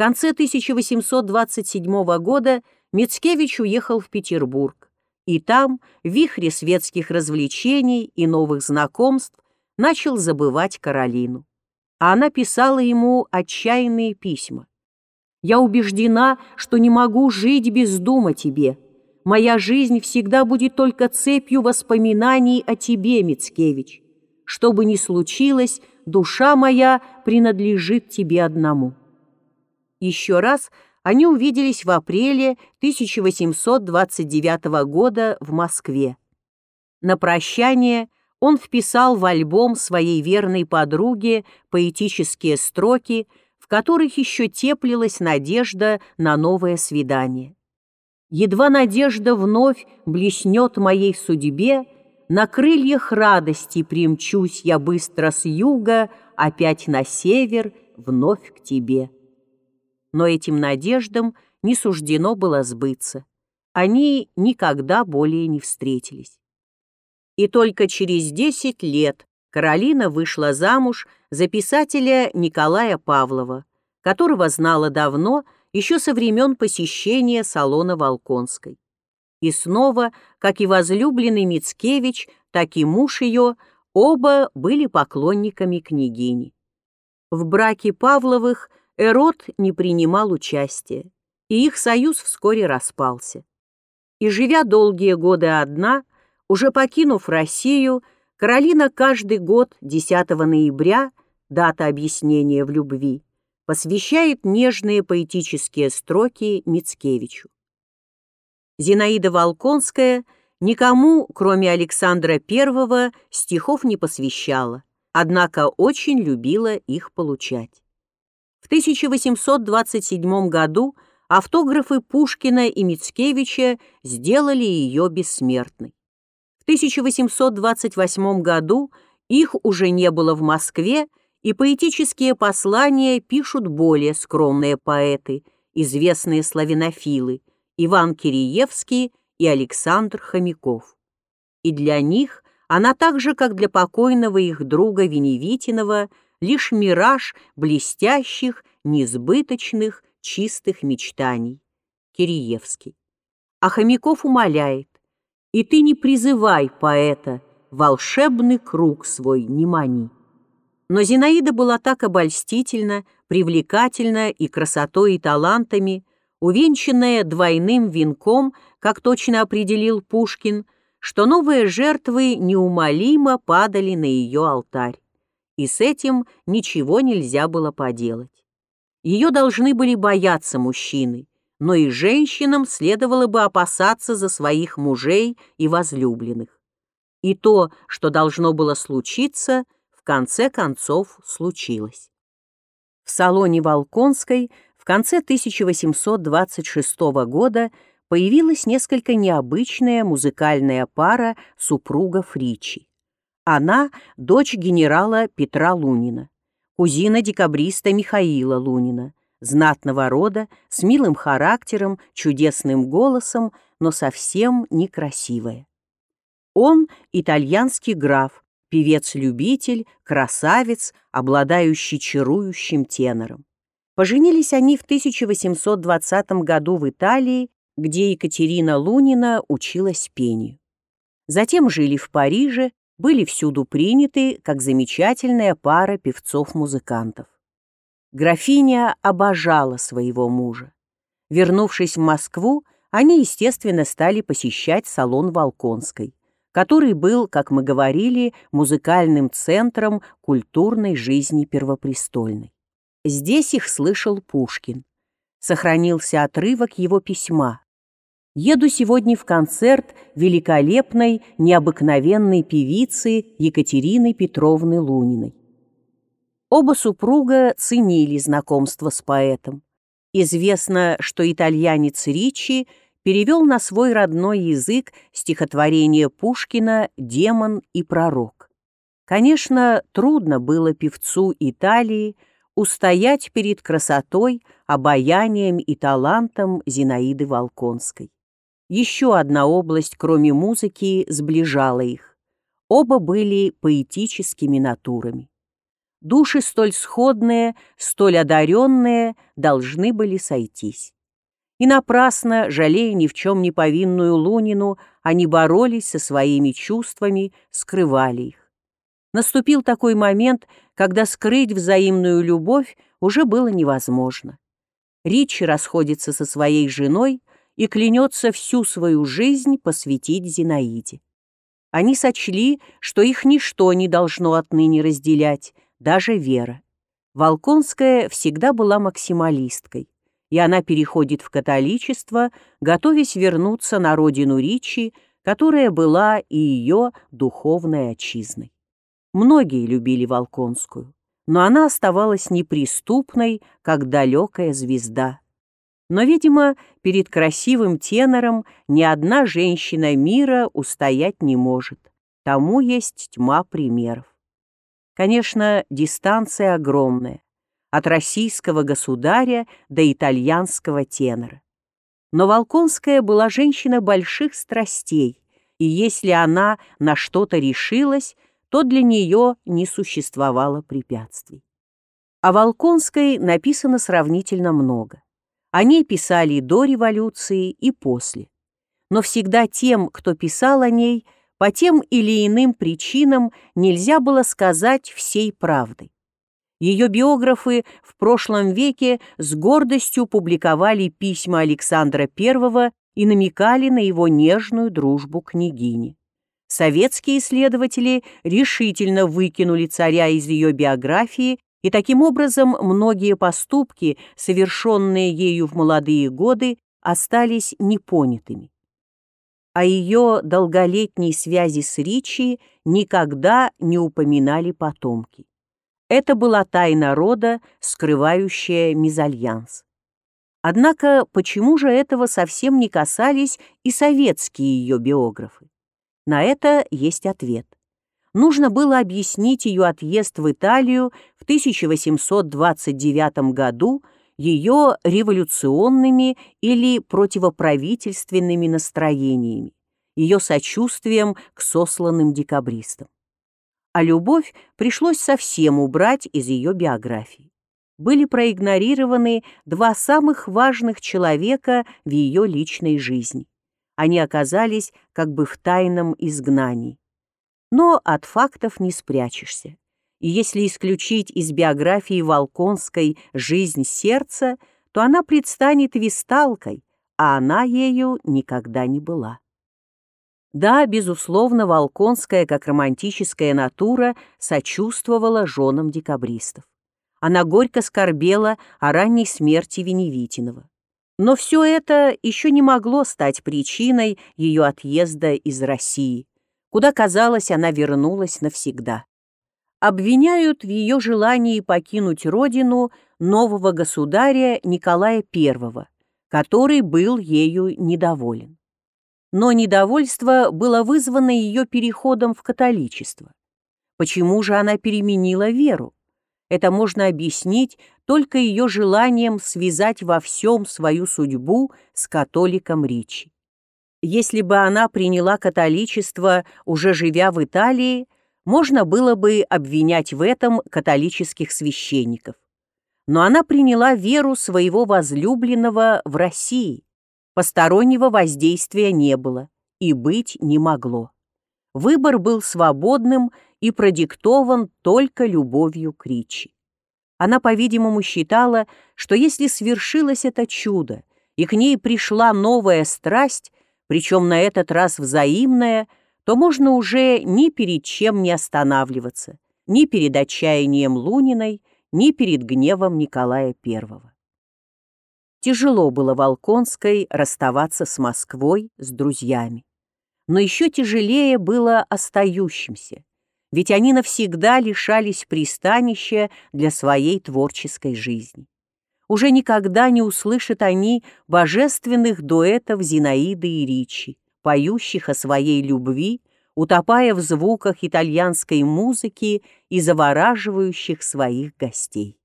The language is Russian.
конце 1827 года Мицкевич уехал в Петербург, и там, в вихре светских развлечений и новых знакомств, начал забывать Каролину. А она писала ему отчаянные письма. «Я убеждена, что не могу жить без дум о тебе. Моя жизнь всегда будет только цепью воспоминаний о тебе, Мицкевич. Что бы ни случилось, душа моя принадлежит тебе одному». Еще раз они увиделись в апреле 1829 года в Москве. На прощание он вписал в альбом своей верной подруге поэтические строки, в которых еще теплилась надежда на новое свидание. «Едва надежда вновь блеснет моей судьбе, на крыльях радости примчусь я быстро с юга, опять на север, вновь к тебе» но этим надеждам не суждено было сбыться. Они никогда более не встретились. И только через десять лет Каролина вышла замуж за писателя Николая Павлова, которого знала давно, еще со времен посещения салона Волконской. И снова, как и возлюбленный Мицкевич, так и муж ее, оба были поклонниками княгини. В браке Павловых Эрод не принимал участия, и их союз вскоре распался. И живя долгие годы одна, уже покинув Россию, Каролина каждый год 10 ноября, дата объяснения в любви, посвящает нежные поэтические строки Мицкевичу. Зинаида Волконская никому, кроме Александра I, стихов не посвящала, однако очень любила их получать. В 1827 году автографы Пушкина и Мицкевича сделали ее бессмертной. В 1828 году их уже не было в Москве, и поэтические послания пишут более скромные поэты, известные славянофилы Иван Киреевский и Александр Хомяков. И для них она так же, как для покойного их друга Веневитинова, лишь мираж блестящих, несбыточных, чистых мечтаний. Киреевский. А Хомяков умоляет, «И ты не призывай поэта, волшебный круг свой не мани». Но Зинаида была так обольстительна, привлекательна и красотой, и талантами, увенчанная двойным венком, как точно определил Пушкин, что новые жертвы неумолимо падали на ее алтарь и с этим ничего нельзя было поделать. Ее должны были бояться мужчины, но и женщинам следовало бы опасаться за своих мужей и возлюбленных. И то, что должно было случиться, в конце концов случилось. В салоне Волконской в конце 1826 года появилась несколько необычная музыкальная пара супругов Ричи. Она – дочь генерала Петра Лунина, кузина декабриста Михаила Лунина, знатного рода, с милым характером, чудесным голосом, но совсем некрасивая. Он – итальянский граф, певец-любитель, красавец, обладающий чарующим тенором. Поженились они в 1820 году в Италии, где Екатерина Лунина училась пению. Затем жили в Париже, были всюду приняты как замечательная пара певцов-музыкантов. Графиня обожала своего мужа. Вернувшись в Москву, они, естественно, стали посещать салон Волконской, который был, как мы говорили, музыкальным центром культурной жизни Первопрестольной. Здесь их слышал Пушкин. Сохранился отрывок его письма, Еду сегодня в концерт великолепной, необыкновенной певицы Екатерины Петровны Луниной. Оба супруга ценили знакомство с поэтом. Известно, что итальянец Ричи перевел на свой родной язык стихотворение Пушкина «Демон и пророк». Конечно, трудно было певцу Италии устоять перед красотой, обаянием и талантом Зинаиды Волконской. Еще одна область, кроме музыки, сближала их. Оба были поэтическими натурами. Души столь сходные, столь одаренные должны были сойтись. И напрасно, жалея ни в чем не повинную Лунину, они боролись со своими чувствами, скрывали их. Наступил такой момент, когда скрыть взаимную любовь уже было невозможно. Ричи расходится со своей женой и клянется всю свою жизнь посвятить Зинаиде. Они сочли, что их ничто не должно отныне разделять, даже вера. Волконская всегда была максималисткой, и она переходит в католичество, готовясь вернуться на родину Ричи, которая была и ее духовной отчизной. Многие любили Волконскую, но она оставалась неприступной, как далекая звезда. Но, видимо, перед красивым тенором ни одна женщина мира устоять не может. Тому есть тьма примеров. Конечно, дистанция огромная. От российского государя до итальянского тенора. Но Волконская была женщина больших страстей, и если она на что-то решилась, то для нее не существовало препятствий. О Волконской написано сравнительно много. О ней писали и до революции, и после. Но всегда тем, кто писал о ней, по тем или иным причинам нельзя было сказать всей правды. Ее биографы в прошлом веке с гордостью публиковали письма Александра I и намекали на его нежную дружбу княгини. Советские исследователи решительно выкинули царя из ее биографии и таким образом многие поступки, совершенные ею в молодые годы, остались непонятыми. О ее долголетней связи с Ричи никогда не упоминали потомки. Это была тайна рода, скрывающая мезальянс. Однако почему же этого совсем не касались и советские ее биографы? На это есть ответ нужно было объяснить ее отъезд в Италию в 1829 году ее революционными или противоправительственными настроениями, ее сочувствием к сосланным декабристам. А любовь пришлось совсем убрать из ее биографии. Были проигнорированы два самых важных человека в ее личной жизни. Они оказались как бы в тайном изгнании. Но от фактов не спрячешься. И если исключить из биографии Волконской жизнь сердца, то она предстанет висталкой, а она ею никогда не была. Да, безусловно, Волконская, как романтическая натура, сочувствовала женам декабристов. Она горько скорбела о ранней смерти Веневитинова. Но все это еще не могло стать причиной ее отъезда из России, куда, казалось, она вернулась навсегда. Обвиняют в ее желании покинуть родину нового государя Николая I, который был ею недоволен. Но недовольство было вызвано ее переходом в католичество. Почему же она переменила веру? Это можно объяснить только ее желанием связать во всем свою судьбу с католиком Ричи. Если бы она приняла католичество, уже живя в Италии, можно было бы обвинять в этом католических священников. Но она приняла веру своего возлюбленного в России. Постороннего воздействия не было и быть не могло. Выбор был свободным и продиктован только любовью к Ричи. Она, по-видимому, считала, что если свершилось это чудо, и к ней пришла новая страсть, причем на этот раз взаимное, то можно уже ни перед чем не останавливаться, ни перед отчаянием Луниной, ни перед гневом Николая I. Тяжело было Волконской расставаться с Москвой, с друзьями. Но еще тяжелее было остающимся, ведь они навсегда лишались пристанища для своей творческой жизни уже никогда не услышат они божественных дуэтов Зинаиды и Ричи, поющих о своей любви, утопая в звуках итальянской музыки и завораживающих своих гостей.